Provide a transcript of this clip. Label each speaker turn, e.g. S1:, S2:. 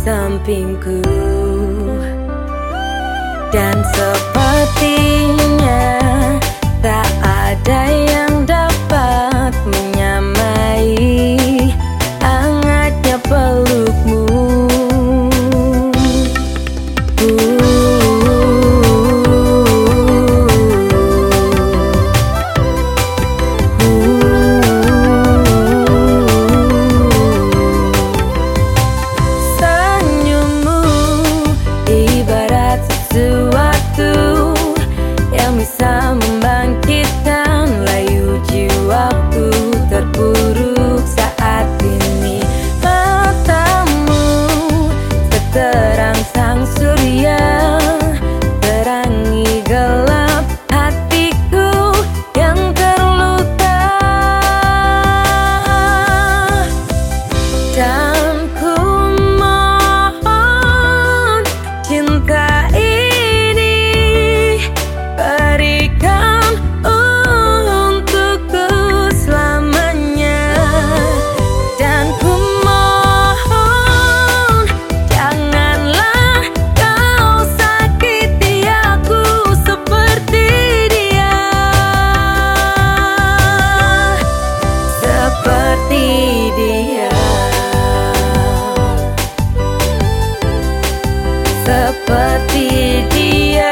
S1: sampingku. Dan sepertinya tak ada yang dapat menyamai. sewaktu seperti dia.